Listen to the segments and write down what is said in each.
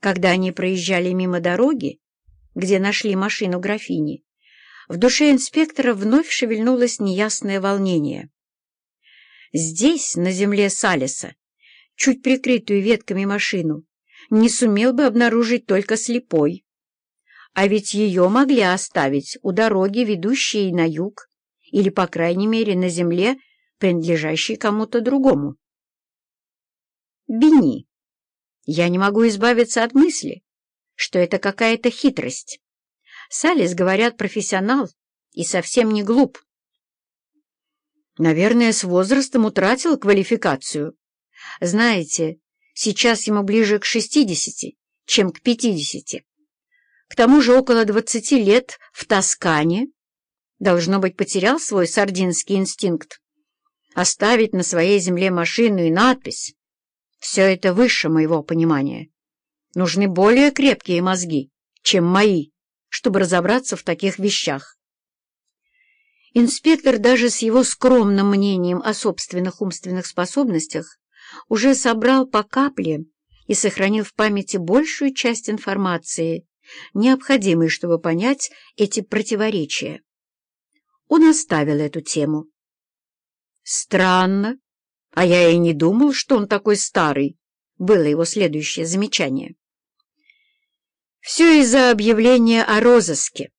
Когда они проезжали мимо дороги, где нашли машину графини, в душе инспектора вновь шевельнулось неясное волнение. Здесь, на земле Салиса, чуть прикрытую ветками машину, не сумел бы обнаружить только слепой. А ведь ее могли оставить у дороги, ведущей на юг, или, по крайней мере, на земле, принадлежащей кому-то другому. Бени. Я не могу избавиться от мысли, что это какая-то хитрость. Салис, говорят, профессионал и совсем не глуп. Наверное, с возрастом утратил квалификацию. Знаете, сейчас ему ближе к шестидесяти, чем к пятидесяти. К тому же около двадцати лет в Тоскане, должно быть, потерял свой сардинский инстинкт. Оставить на своей земле машину и надпись — все это выше моего понимания. Нужны более крепкие мозги, чем мои, чтобы разобраться в таких вещах. Инспектор даже с его скромным мнением о собственных умственных способностях уже собрал по капле и сохранил в памяти большую часть информации, необходимой, чтобы понять эти противоречия. Он оставил эту тему. «Странно, а я и не думал, что он такой старый», — было его следующее замечание. Все из-за объявления о розыске.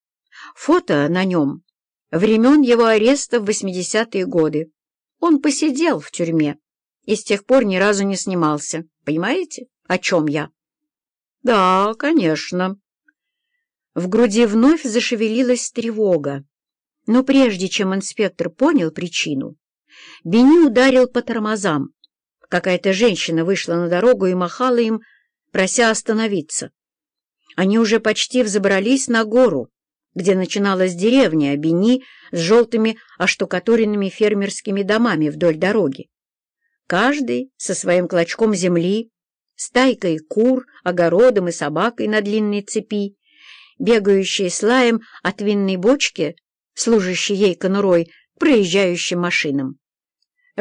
Фото на нем времен его ареста в 80-е годы. Он посидел в тюрьме и с тех пор ни разу не снимался. Понимаете, о чем я? Да, конечно. В груди вновь зашевелилась тревога. Но прежде чем инспектор понял причину, Бени ударил по тормозам. Какая-то женщина вышла на дорогу и махала им, прося остановиться. Они уже почти взобрались на гору, где начиналась деревня Абини с желтыми оштукатуренными фермерскими домами вдоль дороги. Каждый со своим клочком земли, стайкой кур, огородом и собакой на длинной цепи, бегающей с лаем от винной бочки, служащей ей конурой, проезжающим машинам.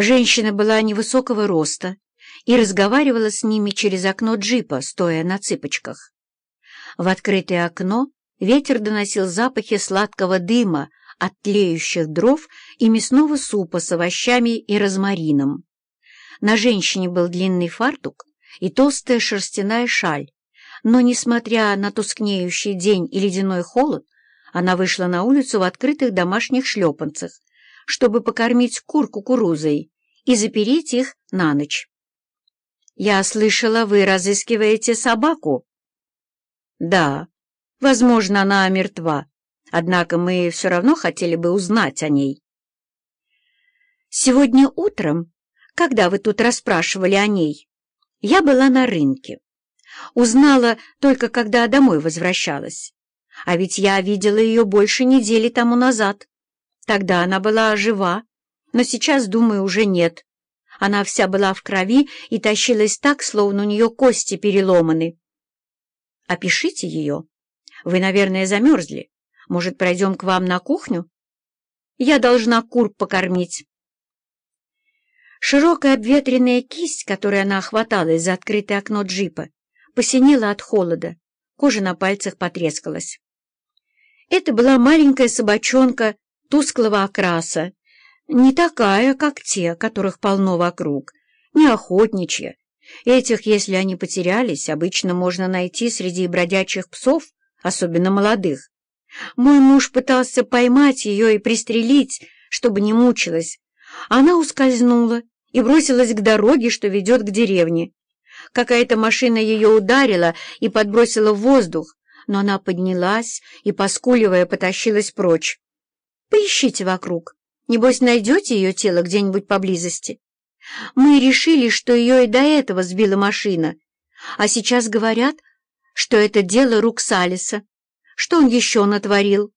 Женщина была невысокого роста и разговаривала с ними через окно джипа, стоя на цыпочках. В открытое окно ветер доносил запахи сладкого дыма от тлеющих дров и мясного супа с овощами и розмарином. На женщине был длинный фартук и толстая шерстяная шаль, но, несмотря на тускнеющий день и ледяной холод, она вышла на улицу в открытых домашних шлепанцах, чтобы покормить кур кукурузой и запереть их на ночь. «Я слышала, вы разыскиваете собаку?» Да, возможно, она мертва, однако мы все равно хотели бы узнать о ней. Сегодня утром, когда вы тут расспрашивали о ней, я была на рынке. Узнала только, когда домой возвращалась. А ведь я видела ее больше недели тому назад. Тогда она была жива, но сейчас, думаю, уже нет. Она вся была в крови и тащилась так, словно у нее кости переломаны. Опишите ее. Вы, наверное, замерзли. Может, пройдем к вам на кухню? Я должна кур покормить. Широкая обветренная кисть, которой она охваталась за открытое окно джипа, посинела от холода, кожа на пальцах потрескалась. Это была маленькая собачонка тусклого окраса, не такая, как те, которых полно вокруг, не охотничья, Этих, если они потерялись, обычно можно найти среди бродячих псов, особенно молодых. Мой муж пытался поймать ее и пристрелить, чтобы не мучилась. Она ускользнула и бросилась к дороге, что ведет к деревне. Какая-то машина ее ударила и подбросила в воздух, но она поднялась и, поскуливая, потащилась прочь. Поищите вокруг. Небось, найдете ее тело где-нибудь поблизости. Мы решили, что ее и до этого сбила машина, а сейчас говорят, что это дело рук Салиса. Что он еще натворил?